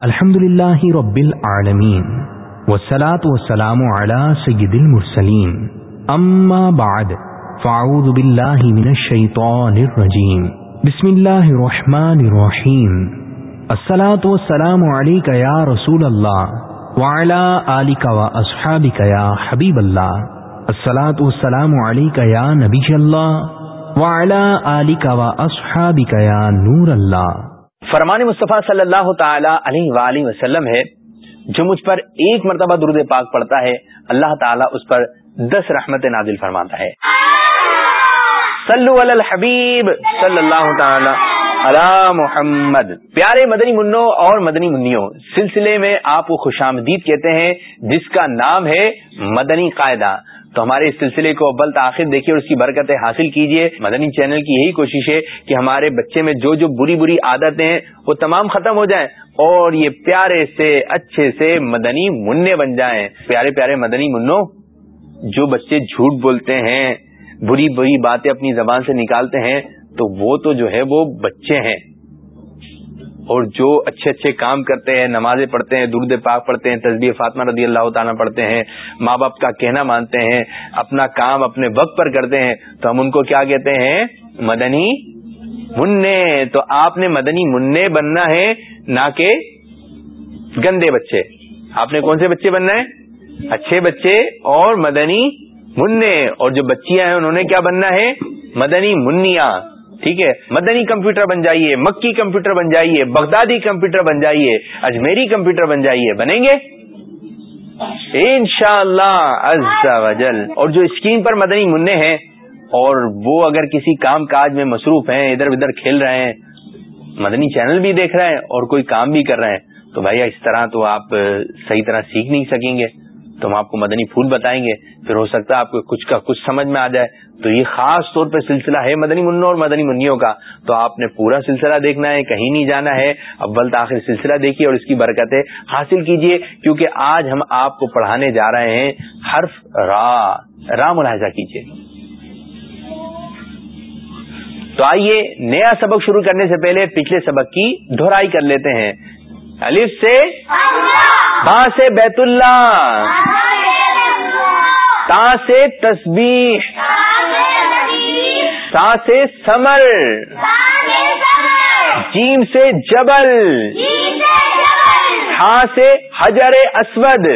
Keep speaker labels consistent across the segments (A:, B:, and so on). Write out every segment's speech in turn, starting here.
A: الحمد للہ رب العالمین والصلاة والسلام على سید المرسلین. اما بعد، فاعوذ باللہ من الشیطان الرجیم. بسم اللہ الرحمن الرحیم. الصلاة والسلام علیک یا رسول اللہ وعلى آلک و اصحابک یا حبیب اللہ. الصلاة والسلام علیک یا نبی اللہ وعلى آلک و اصحابک یا نور اللہ.
B: فرمان مصطفیٰ صلی اللہ تعالی علیہ وآلہ وسلم ہے، جو مجھ پر ایک مرتبہ درود پاک پڑتا ہے، اللہ تعالیٰ اس پر دس رحمت نازل فرماتا ہے۔ صلو علی الحبیب صلی اللہ تعالی علی محمد۔ پیارے مدنی منو اور مدنی منوں سلسلے میں آپ کو خوش آمدید کہتے ہیں، جس کا نام ہے مدنی قاعدہ۔ تو ہمارے اس سلسلے کو اول تاخیر دیکھیے اور اس کی برکتیں حاصل کیجیے۔ مدنی چینل کی یہی کوشش ہے کہ ہمارے بچے میں جو جو بری بری عادتیں ہیں، وہ تمام ختم ہو جائیں اور یہ پیارے سے اچھے سے مدنی منع بن جائیں۔ پیارے پیارے مدنی منو جو بچے جھوٹ بولتے ہیں، بری بری باتیں اپنی زبان سے نکالتے ہیں، تو وہ تو جو ہے وہ بچے ہیں۔ اور جو اچھے اچھے کام کرتے ہیں، نمازیں پڑھتے ہیں درد پاک پڑھتے ہیں تصبیح فاطمہ رضی اللہ تعالیٰ پڑھتے ہیں، ماں باپ کا کہنا مانتے ہیں، اپنا کام اپنے وقت پر کرتے ہیں، تو ہم ان کو کیا کہتے ہیں؟ مدنی منع تو آپ نے مدنی منع بننا ہے، نہ کہ گندے بچے۔ آپ نے کون سے بچے بننا ہے؟ اچھے بچے اور مدنی منع اور جو بچیاں ہیں، انہوں نے کیا بننا ہے؟ مدنی منیا ٹھیک ہے؟ مدنی کمپیوٹر بن جائیے، مکی کمپیوٹر بن جائیے، بغدادی کمپیوٹر بن جائیے، اجمیری کمپیوٹر بن جائیے، بنیں گے؟ ان شاء اللہ اور جو اسکرین پر مدنی منع ہیں، اور وہ اگر کسی کام کاج میں مصروف ہیں، ادھر ادھر کھیل رہے ہیں، مدنی چینل بھی دیکھ رہے ہیں اور کوئی کام بھی کر رہے ہیں، تو بھائی اس طرح تو آپ صحیح طرح سیکھ نہیں سکیں گے۔ تو ہم آپ کو مدنی پھول بتائیں گے، پھر ہو سکتا ہے آپ کو کچھ کا کچھ سمجھ میں آ جائے۔ تو یہ خاص طور پہ سلسلہ ہے مدنی منوں اور مدنی منوں کا۔ تو آپ نے پورا سلسلہ دیکھنا ہے، کہیں نہیں جانا ہے۔ اول تاخیر سلسلہ دیکھیے اور اس کی برکتیں حاصل کیجیے، کیونکہ آج ہم آپ کو پڑھانے جا رہے ہیں حرف را۔ را ملاحظہ کیجیے۔ تو آئیے نیا سبق شروع کرنے سے پہلے پچھلے سبق کی دہرائی کر لیتے ہیں۔ الف سے با سے بیت اللہ، تا سے تسبیح سا سے سمر جیم سے جبل، ہا سے حجر اسود،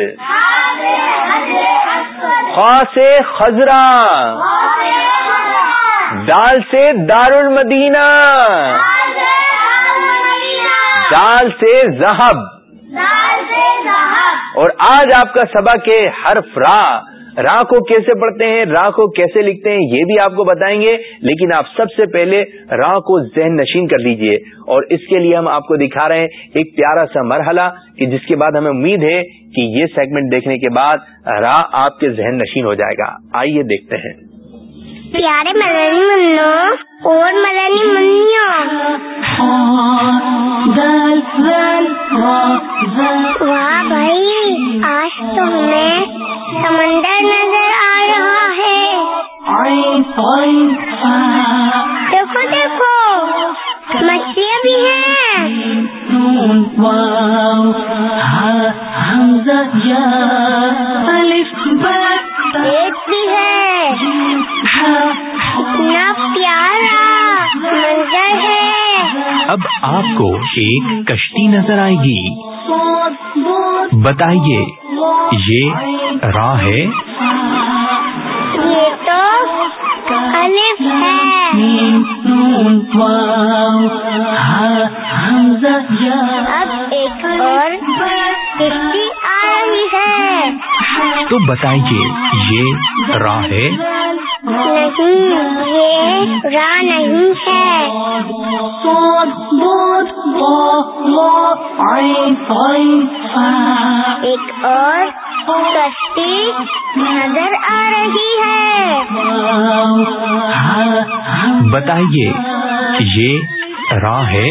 B: خا سے خزرا دال سے دار المدینہ دال سے زہب اور آج آپ کا سبق ہے حرف را را کو کیسے پڑھتے ہیں را کو کیسے لکھتے ہیں یہ بھی آپ کو بتائیں گے۔ لیکن آپ سب سے پہلے را کو ذہن نشین کر لیجیے۔ اور اس کے لیے ہم آپ کو دکھا رہے ہیں ایک پیارا سا مرحلہ کہ جس کے بعد ہمیں امید ہے کہ یہ سیگمنٹ دیکھنے کے بعد را آپ کے ذہن نشین ہو جائے گا۔ آئیے دیکھتے ہیں۔
C: پیارے مدنی منو اور مدنی منیا واہ بھائی آج تو ہمیں سمندر نظر آ رہا ہے دیکھو دیکھو مچھلیاں بھی ہیں ایک بھی ہے
A: آپ کو ایک کشتی نظر آئے گی بتائیے یہ راہ ہے۔
C: تو
A: بتائیے یہ راہ ہے؟
C: نہیں یہ راہ نہیں ہے۔ ایک اور کشتی نظر آ رہی ہے
A: بتائیے یہ راہ ہے؟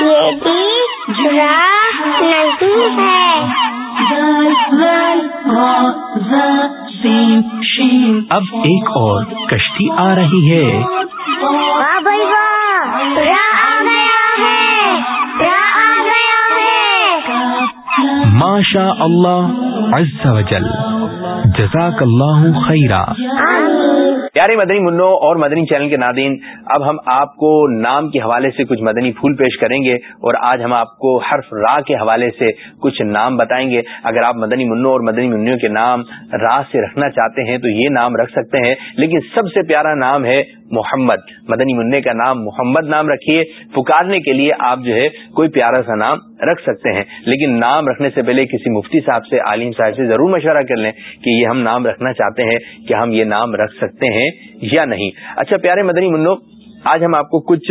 C: یہ بھی راہ نہیں ہے۔
A: اب ایک اور کشتی آ رہی ہے۔
C: واہ بھائی واہ۔ راہ آ گیا ہے۔ راہ آ گیا ہے۔
A: ماشا اللہ عز و جل۔ جزاک اللہ خیرہ
B: پیارے مدنی منو اور مدنی چینل کے نادین، اب ہم آپ کو نام کے حوالے سے کچھ مدنی پھول پیش کریں گے اور آج ہم آپ کو حرف را کے حوالے سے کچھ نام بتائیں گے۔ اگر آپ مدنی منو اور مدنی منوں کے نام را سے رکھنا چاہتے ہیں تو یہ نام رکھ سکتے ہیں، لیکن سب سے پیارا نام ہے محمد مدنی منع کا نام محمد نام رکھیے پکارنے کے لیے آپ جو ہے کوئی پیارا سا نام رکھ سکتے ہیں۔ لیکن نام رکھنے سے پہلے کسی مفتی صاحب سے عالم صاحب سے ضرور مشورہ کر لیں کہ یہ ہم نام رکھنا چاہتے ہیں کہ ہم یہ نام رکھ سکتے ہیں یا نہیں۔ اچھا پیارے مدنی منو آج ہم آپ کو کچھ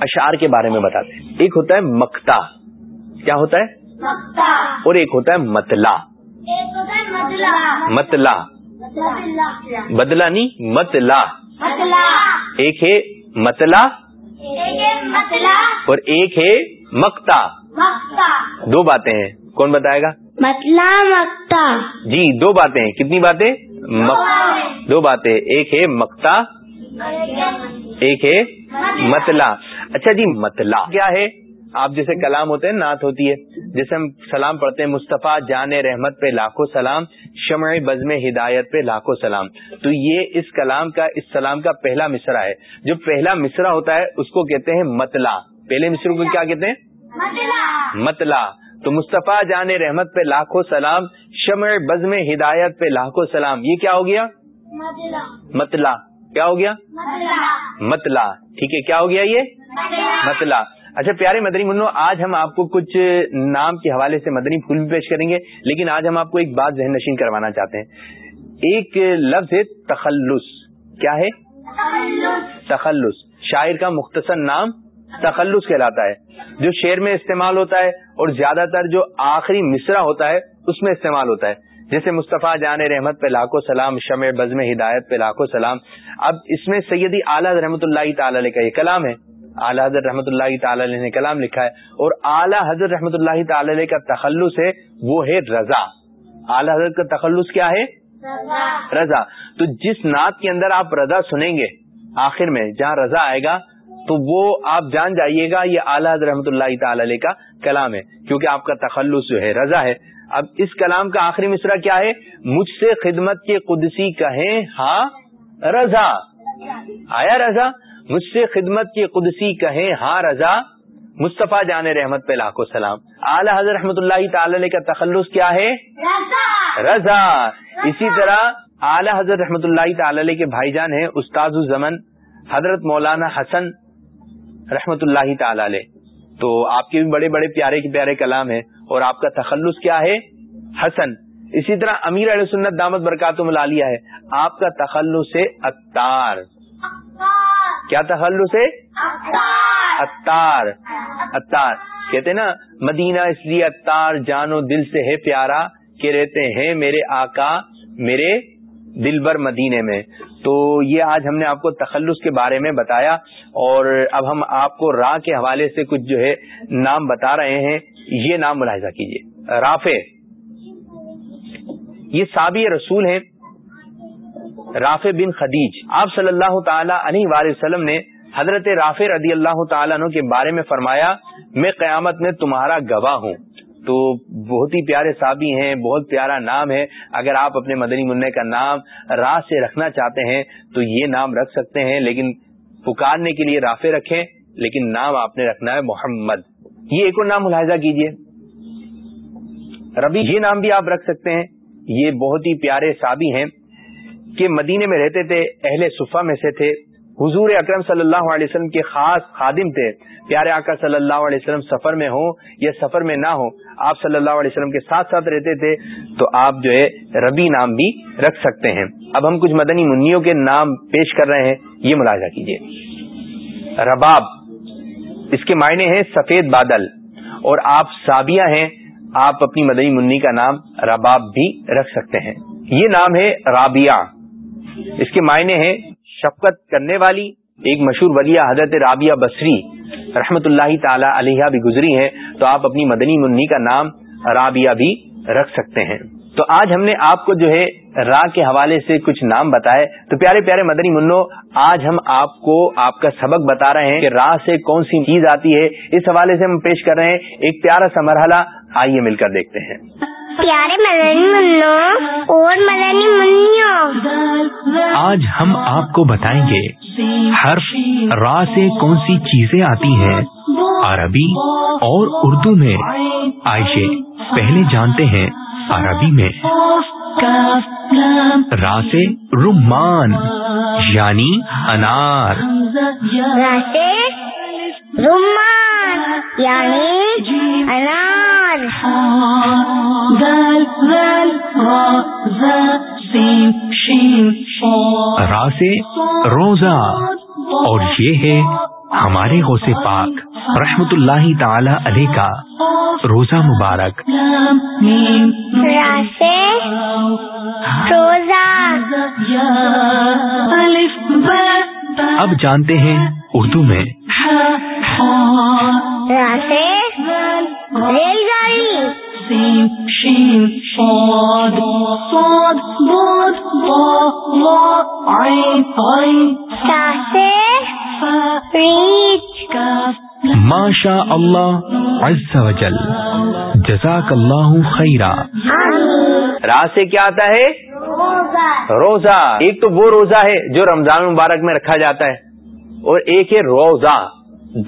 B: اشعار کے بارے میں بتاتے ہیں۔ ایک ہوتا ہے مکتا کیا ہوتا ہے؟ اور ایک ہوتا ہے متلا متلا بدلا نہیں متلا ایک ہے متلا اور ایک ہے مکتا دو باتیں ہیں۔ کون بتائے گا؟
C: متلا مکتا
B: جی دو باتیں ہیں۔ کتنی باتیں؟ دو باتیں۔ ایک ہے مکتا ایک ہے متلا اچھا جی متلا کیا ہے؟ آپ جیسے کلام ہوتے ہیں نعت ہوتی ہے۔ جیسے ہم سلام پڑھتے ہیں مصطفیٰ جان رحمت پہ لاکھوں سلام شمع بزم ہدایت پہ لاکھوں سلام۔ تو یہ اس کلام کا اس سلام کا پہلا مصرع ہے۔ جو پہلا مصرع ہوتا ہے اس کو کہتے ہیں متلا پہلے مصرع کو کیا کہتے ہیں؟ متلا تو مصطفیٰ جان رحمت پہ لاکھوں سلام شمع بزم ہدایت پہ لاکھوں سلام۔ یہ کیا ہو گیا؟ متلا کیا ہو گیا؟ متلا ٹھیک ہے کیا ہو گیا یہ؟ متلا اچھا پیارے مدنی منو آج ہم آپ کو کچھ نام کے حوالے سے مدنی پھول بھی پیش کریں گے لیکن آج ہم آپ کو ایک بات ذہن نشین کروانا چاہتے ہیں۔ ایک لفظ ہے تخلص۔ کیا ہے؟ تخلص۔ شاعر کا مختصر نام تخلص کہلاتا ہے جو شعر میں استعمال ہوتا ہے اور زیادہ تر جو آخری مصرع ہوتا ہے اس میں استعمال ہوتا ہے۔ جیسے مصطفیٰ جان رحمت پہ لاکھوں سلام شمع بزم ہدایت پہ لاکھوں سلام۔ اب اس میں سیدی اعلیٰ رحمۃ اللہ تعالی علیہ کا یہ کلام ہے۔ اعلیٰ حضرت رحمۃ اللہ تعالی علیہ نے کلام لکھا ہے اور اعلیٰ حضرت رحمۃ اللہ تعالی علیہ کا تخلص ہے وہ ہے رضا۔ اعلیٰ حضرت کا تخلص کیا ہے؟ رضا۔ تو جس نعت کے اندر آپ رضا سنیں گے آخر میں جہاں رضا آئے گا تو وہ آپ جان جائیے گا یہ اعلیٰ حضرت رحمۃ اللہ تعالی علیہ کا کلام ہے کیونکہ آپ کا تخلص جو ہے رضا ہے۔ اب اس کلام کا آخری مصرع کیا ہے؟ مجھ سے خدمت کے قدسی کہیں ہاں رضا۔ آیا رضا؟ مجھ سے خدمت کی قدسی کہیں ہاں رضا مصطفیٰ جان رحمت پہ لاکھو سلام۔ اعلی حضرت رحمۃ اللہ تعالی کا تخلص کیا ہے؟ رضا۔ اسی طرح اعلی حضرت رحمۃ اللہ تعالی کے بھائی جان ہیں استاد الزمن حضرت مولانا حسن رحمۃ اللہ تعالی علیہ۔ تو آپ کے بھی بڑے بڑے پیارے کے پیارے کلام ہیں اور آپ کا تخلص کیا ہے؟ حسن۔ اسی طرح امیر علیہ سنت دامت برکات ملالیہ ہے۔ آپ کا تخلص ہے اتار کیا تخلص ہے اتار۔ اتار۔ کہتے نا مدینہ اس لیے اتار جانو دل سے ہے پیارا کہ رہتے ہیں میرے آقا میرے دل بر مدینے میں۔ تو یہ آج ہم نے آپ کو تخلص کے بارے میں بتایا اور اب ہم آپ کو راہ کے حوالے سے کچھ جو ہے نام بتا رہے ہیں۔ یہ نام ملاحظہ کیجیے رافع۔ یہ سابی رسول ہیں۔ رافع بن خدیج۔ آپ صلی اللہ تعالی علیہ وآلہ وسلم نے حضرت رافع رضی اللہ تعالیٰ عنہ کے بارے میں فرمایا، میں قیامت میں تمہارا گواہ ہوں۔ تو بہت ہی پیارے صابی ہیں، بہت پیارا نام ہے۔ اگر آپ اپنے مدنی منع کا نام راہ سے رکھنا چاہتے ہیں، تو یہ نام رکھ سکتے ہیں۔ لیکن پکارنے کے لیے رافع رکھیں، لیکن نام آپ نے رکھنا ہے محمد۔ یہ ایک اور نام ملاحظہ کیجیے ربی، یہ نام بھی آپ رکھ سکتے ہیں۔ یہ بہت ہی پیارے صابی ہیں۔ کہ مدینے میں رہتے تھے، اہل صفا میں سے تھے۔ حضور اکرم صلی اللہ علیہ وسلم کے خاص خادم تھے۔ پیارے آقا صلی اللہ علیہ وسلم، سفر میں ہوں یا سفر میں نہ ہوں، آپ صلی اللہ علیہ وسلم کے ساتھ ساتھ رہتے تھے تو آپ جو ہے ربی نام بھی رکھ سکتے ہیں۔ اب ہم کچھ مدنی منیوں کے نام پیش کر رہے ہیں، یہ ملاحظہ کیجیے رباب، اس کے معنی ہیں سفید بادل۔ اور آپ سابیہ ہیں، آپ اپنی مدنی منی کا نام رباب بھی رکھ سکتے ہیں۔ یہ نام ہے رابعہ اس کے معنی ہیں شفقت کرنے والی، ایک مشہور ولیہ حضرت رابعہ بصری رحمت اللہ تعالی علیہ بھی گزری ہیں، تو آپ اپنی مدنی منی کا نام رابعہ بھی رکھ سکتے ہیں۔ تو آج ہم نے آپ کو جو ہے راہ کے حوالے سے کچھ نام بتائے۔ تو پیارے پیارے مدنی منو، آج ہم آپ کو آپ کا سبق بتا رہے ہیں کہ راہ سے کون سی چیز آتی ہے۔ اس حوالے سے ہم پیش کر رہے ہیں، ایک پیارا سا مرحلہ، آئیے مل کر دیکھتے ہیں۔
C: پیارے مدنی منو اور مدنی منوں
A: آج ہم آپ کو بتائیں گے حرف را سے کون سی چیزیں آتی ہیں؟ عربی اور اردو میں۔ عائشے پہلے جانتے ہیں عربی میں۔ را سے رمان یعنی انار۔
C: راستے رومان یعنی انار۔
A: را سے روزہ۔ اور یہ ہے ہمارے غوث پاک رحمت اللہ تعالی علیہ کا روزہ مبارک۔
C: روزہ۔
A: اب جانتے ہیں اردو میں۔
C: ریل گاڑی راستے ریچ۔
A: ماشا اللہ عز و جل۔ جزاک اللہ خیرہ
B: را سے کیا آتا ہے؟ روزہ۔ ایک تو وہ روزہ ہے جو رمضان مبارک میں رکھا جاتا ہے۔ اور ایک ہے روزہ۔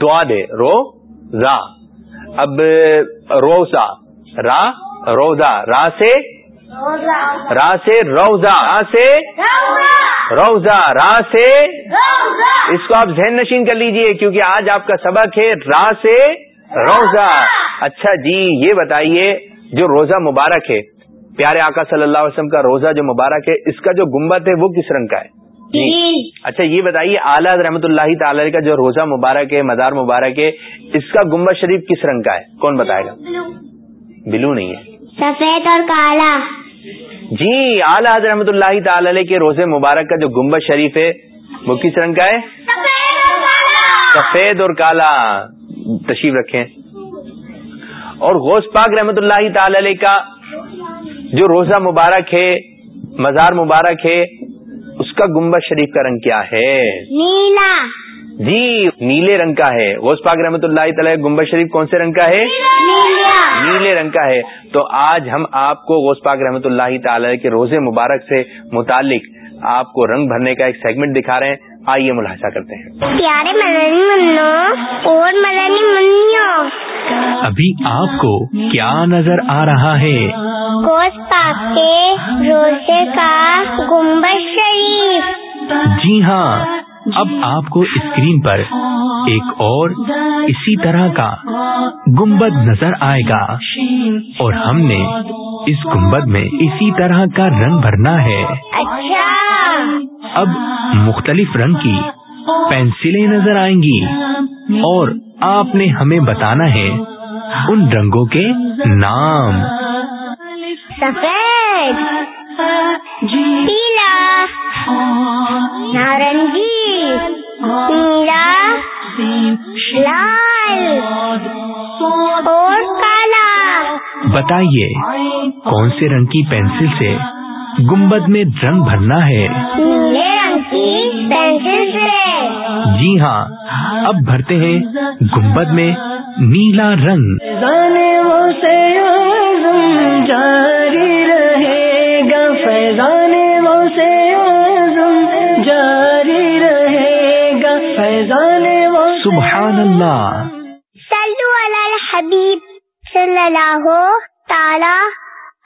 B: دعا دے رو اب روزہ را روزہ را سے؟ را سے روزہ را سے؟ روزہ۔ را سے؟ اس کو آپ ذہن نشین کر لیجیے کیونکہ آج آپ کا سبق ہے را سے روزہ۔ اچھا جی یہ بتائیے جو روزہ مبارک ہے پیارے آقا صلی اللہ علیہ وسلم کا روزہ جو مبارک ہے اس کا جو گنبد ہے وہ کس رنگ کا ہے؟ اچھا یہ بتائیے اعلیٰ رحمۃ اللہ تعالی کا جو روزہ مبارک ہے مزار مبارک ہے اس کا گنبد شریف کس رنگ کا ہے؟ کون بتائے گا؟ بلو۔ نہیں ہے۔
C: سفید اور کالا۔
B: جی اعلیٰ رحمۃ اللہ تعالی کے روزے مبارک کا جو گنبد شریف ہے وہ کس رنگ کا ہے؟ سفید اور کالا۔ تشریف رکھیں۔ اور غوث پاک رحمۃ اللہ تعالی کا جو روزہ مبارک ہے مزار مبارک ہے کا گنبد شریف کا رنگ کیا ہے؟
C: نیلا۔
B: جی نیلے رنگ کا ہے۔ غوث پاک رحمۃ اللہ تعالی گنبد شریف کون سے رنگ کا ہے؟
C: نیلا۔
B: نیلے رنگ کا ہے۔ تو آج ہم آپ کو غوث پاک رحمۃ اللہ تعالی کے روزے مبارک سے متعلق آپ کو رنگ بھرنے کا ایک سیگمنٹ دکھا رہے ہیں۔ آئیے ملاحظہ کرتے ہیں۔
C: پیارے مدنی منو اور مدنی منوں
A: ابھی آپ کو کیا نظر آ رہا ہے؟
C: کوس روزے کا گنبد شریف۔
A: جی ہاں اب آپ کو اسکرین پر ایک اور اسی طرح کا گنبد نظر آئے گا۔ اور ہم نے اس گنبد میں اسی طرح کا رنگ بھرنا ہے۔
C: اچھا
A: اب مختلف رنگ کی پینسلیں نظر آئیں گی۔ اور آپ نے ہمیں بتانا ہے ان رنگوں کے نام۔
C: سفید پیلا نارنجی نیلا لال اور کالا۔
A: بتائیے کون سے رنگ کی پینسل سے گنبد میں رنگ بھرنا ہے۔ جی ہاں اب بھرتے ہیں گنبد میں نیلا رنگ۔
D: جاری رہے گا۔ فیضان سے جاری رہے گا۔ فیضان
A: سبحان اللہ
C: صلو علی الحبیب صلی اللہ تعالی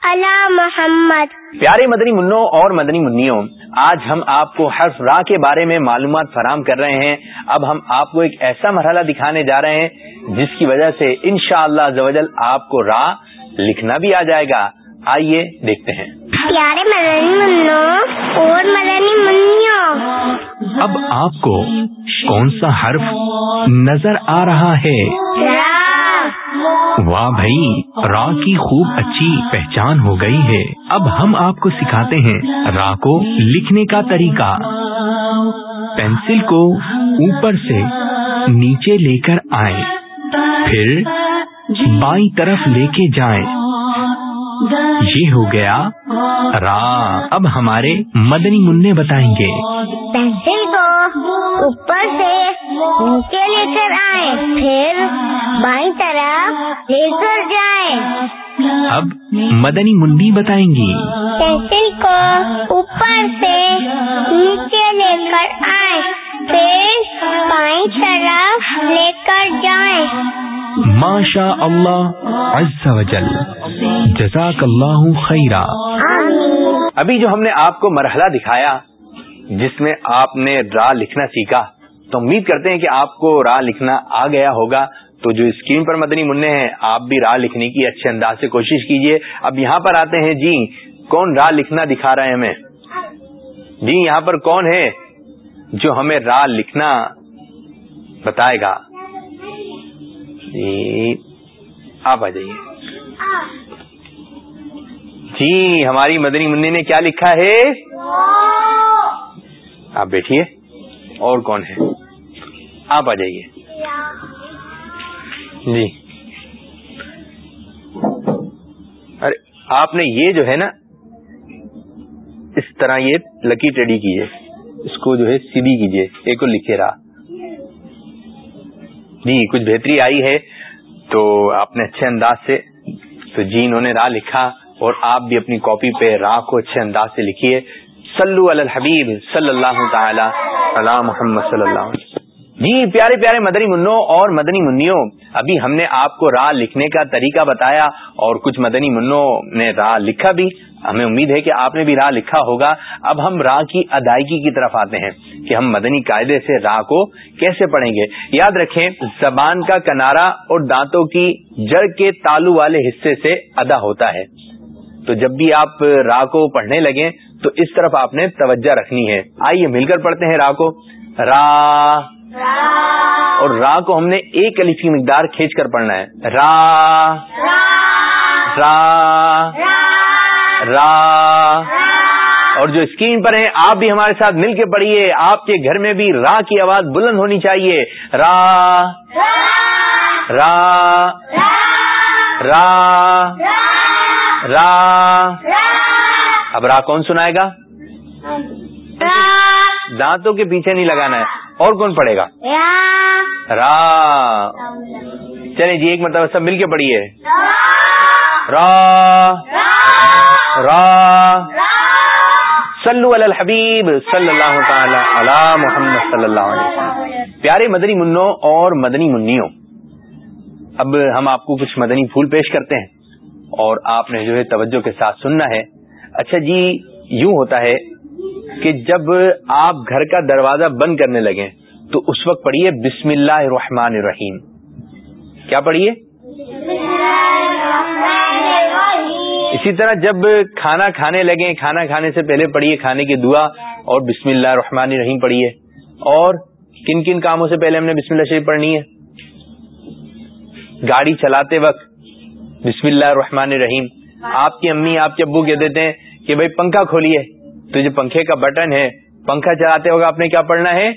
C: علی محمد۔
B: پیارے مدنی منوں اور مدنی منوں آج ہم آپ کو حرف را کے بارے میں معلومات فراہم کر رہے ہیں۔ اب ہم آپ کو ایک ایسا مرحلہ دکھانے جا رہے ہیں جس کی وجہ سے انشاءاللہ شاء اللہ آپ کو را لکھنا بھی آ جائے گا۔ آئیے دیکھتے ہیں۔
C: پیارے مدنی منوں اور مدنی منوں
A: اب آپ کو کون سا حرف نظر آ رہا ہے؟
C: را
A: واہ بھائی را کی خوب اچھی پہچان ہو گئی ہے۔ اب ہم آپ کو سکھاتے ہیں را کو لکھنے کا طریقہ۔ پینسل کو اوپر سے نیچے لے کر آئیں۔ پھر بائیں طرف لے کے جائیں۔ یہ ہو گیا را اب ہمارے مدنی منع بتائیں گے۔
C: پینسل کو اوپر سے نیچے لے کر آئے پھر بائیں طرف لے کر جائیں
A: اب مدنی منڈی بتائیں گی
C: پینسل کو اوپر سے نیچے لے کر آئے پھر بائیں طرف لے کر جائیں
A: ماشا اللہ عز و جل جزاک اللہ خیرہ
C: آمین
B: ابھی جو ہم نے آپ کو مرحلہ دکھایا جس میں آپ نے راہ لکھنا سیکھا تو امید کرتے ہیں کہ آپ کو راہ لکھنا آ گیا ہوگا۔ تو جو اسکرین پر مدنی منع ہیں آپ بھی راہ لکھنے کی اچھے انداز سے کوشش کیجیے اب یہاں پر آتے ہیں۔ جی کون راہ لکھنا دکھا رہے ہیں ہمیں؟ جی یہاں پر کون ہے جو ہمیں راہ لکھنا بتائے گا؟ جی آپ آ جائیے۔ جی ہماری مدنی منی نے کیا لکھا ہے؟ آپ بیٹھیے۔ اور کون ہے؟ آپ آ جائیے۔ جی۔ ارے، آپ نے یہ جو ہے نا، اس طرح یہ لکی ٹیڈی کیجیے اس کو جو ہے سیدھی کیجیے ایک کو لکھے رہا جی کچھ بہتری آئی ہے تو آپ نے اچھے انداز سے، تو جی انہوں نے راہ لکھا اور آپ بھی اپنی کاپی پہ راہ کو اچھے انداز سے لکھیے۔ صلو علی الحبیب صلی اللہ تعالی علی محمد صلی اللہ علیہ وسلم۔ جی پیارے پیارے مدنی منوں اور مدنی منوں ابھی ہم نے آپ کو راہ لکھنے کا طریقہ بتایا اور کچھ مدنی منوں نے راہ لکھا بھی۔ ہمیں امید ہے کہ آپ نے بھی راہ لکھا ہوگا۔ اب ہم راہ کی ادائیگی کی طرف آتے ہیں کہ ہم مدنی قاعدے سے راہ کو کیسے پڑھیں گے۔ یاد رکھیں، زبان کا کنارا اور دانتوں کی جڑ کے تالو والے حصے سے ادا ہوتا ہے۔ تو جب بھی آپ راہ کو پڑھنے لگیں، تو اس طرف آپ نے توجہ رکھنی ہے۔ آئیے مل کر پڑھتے ہیں راہ کو۔ را اور راہ کو ہم نے ایک الف کی مقدار کھینچ کر پڑھنا ہے۔ را۔ را. را۔ اور جو اسکرین پر ہیں آپ بھی ہمارے ساتھ مل کے پڑھیے۔ آپ کے گھر میں بھی راہ کی آواز بلند ہونی چاہیے۔ را۔ را. را۔ را. اب را کون سنائے گا؟ دانتوں کے پیچھے نہیں لگانا ہے۔ اور کون پڑھے گا؟ را۔ چلیں جی ایک مرتبہ سب مل کے پڑھیے۔ را۔ را۔ صلو علی الحبیب صلی اللہ تعالی علی محمد صلی اللہ علیہ وسلم۔ پیارے مدنی منوں اور مدنی منیوں اب ہم آپ کو کچھ مدنی پھول پیش کرتے ہیں اور آپ نے جو ہے توجہ کے ساتھ سننا ہے۔ اچھا جی یوں ہوتا ہے کہ جب آپ گھر کا دروازہ بند کرنے لگیں تو اس وقت پڑھیے بسم اللہ الرحمن الرحیم۔ کیا پڑھیے؟ اسی طرح جب کھانا کھانے لگیں، کھانا کھانے سے پہلے پڑھیے کھانے کی دعا اور بسم اللہ الرحمن الرحیم پڑھیے۔ اور کن کن کاموں سے پہلے ہم نے بسم اللہ شریف پڑھنی ہے؟ گاڑی چلاتے وقت بسم اللہ الرحمن الرحیم۔ آپ کی امی، آپ کے ابو کہہ دیتے ہیں کہ بھائی پنکھا کھولیے۔ تو جو پنکھے کا بٹن ہے، پنکھا چلاتے وقت آپ نے کیا پڑھنا ہے؟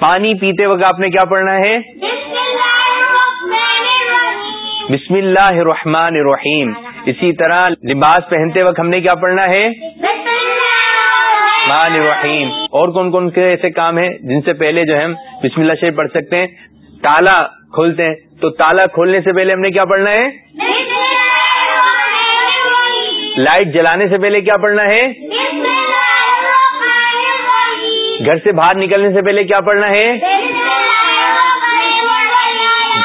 B: پانی پیتے وقت آپ نے کیا پڑھنا ہے؟ بسم اللہ الرحمن الرحیم۔ اسی طرح لباس پہنتے وقت ہم نے کیا پڑھنا ہے؟ مان الرحیم۔ اور کون کون سے ایسے کام ہیں جن سے پہلے جو ہم بسم اللہ شریف پڑھ سکتے ہیں؟ تالا کھولتے ہیں۔ تو تالا کھولنے سے پہلے ہم نے کیا پڑھنا ہے؟ لائٹ جلانے سے پہلے کیا پڑھنا ہے؟ گھر سے باہر نکلنے سے پہلے کیا پڑھنا ہے؟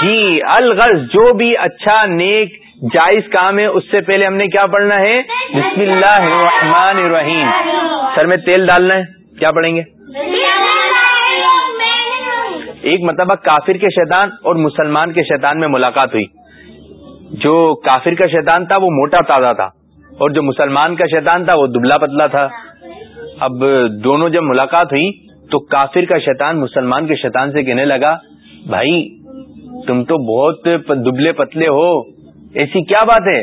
B: جی الغرض جو بھی اچھا نیک، جائز کام ہے، اس سے پہلے ہم نے کیا پڑھنا ہے؟ بسم اللہ الرحمن الرحیم۔ سر میں تیل ڈالنا ہے، کیا پڑھیں گے؟ ایک مرتبہ کافر کے شیطان اور مسلمان کے شیطان میں ملاقات ہوئی۔ جو کافر کا شیطان تھا، وہ موٹا تازہ تھا۔ اور جو مسلمان کا شیطان تھا وہ دبلا پتلا تھا۔ اب دونوں جب ملاقات ہوئی تو کافر کا شیطان مسلمان کے شیطان سے کہنے لگا، بھائی، تم تو بہت دبلے پتلے ہو، ایسی کیا بات ہے؟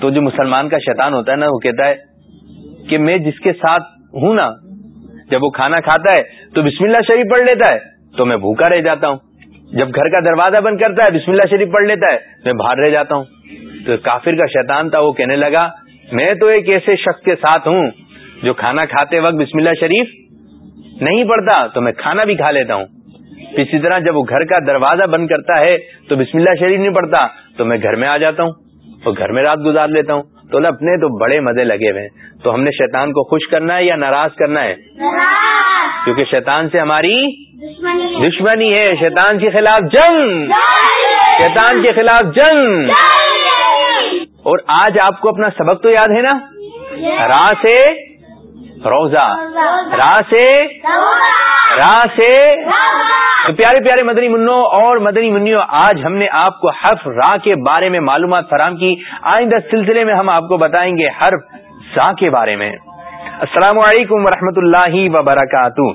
B: تو جو مسلمان کا شیطان ہوتا ہے نا، وہ کہتا ہے کہ میں جس کے ساتھ ہوں نا، جب وہ کھانا کھاتا ہے تو بسم اللہ شریف پڑھ لیتا ہے، تو میں بھوکا رہ جاتا ہوں۔ جب گھر کا دروازہ بند کرتا ہے، بسم اللہ شریف پڑھ لیتا ہے، میں باہر رہ جاتا ہوں۔ کافر کا شیطان تھا وہ کہنے لگا میں تو ایک ایسے شخص کے ساتھ ہوں جو کھانا کھاتے وقت بسم اللہ شریف نہیں پڑھتا تو میں کھانا بھی کھا لیتا ہوں۔ اسی طرح جب وہ گھر کا دروازہ بند کرتا ہے تو بسم اللہ شریف نہیں پڑھتا تو میں گھر میں آ جاتا ہوں اور گھر میں رات گزار لیتا ہوں۔ تو اپنے تو بڑے مزے لگے ہوئے تو ہم نے شیطان کو خوش کرنا ہے یا ناراض کرنا ہے؟ کیونکہ شیطان سے ہماری دشمنی ہے۔ شیطان کے خلاف جنگ۔ شیطان کے خلاف جنگ۔ اور آج آپ کو اپنا سبق تو یاد ہے نا؟ راہ سے روزہ راہ سے راہ سے تو پیارے پیارے مدنی منو اور مدنی منو آج ہم نے آپ کو حرف راہ کے بارے میں معلومات فراہم کی۔ آئندہ سلسلے میں ہم آپ کو بتائیں گے حرف سا کے بارے میں۔ السلام علیکم ورحمۃ اللہ وبرکاتہ۔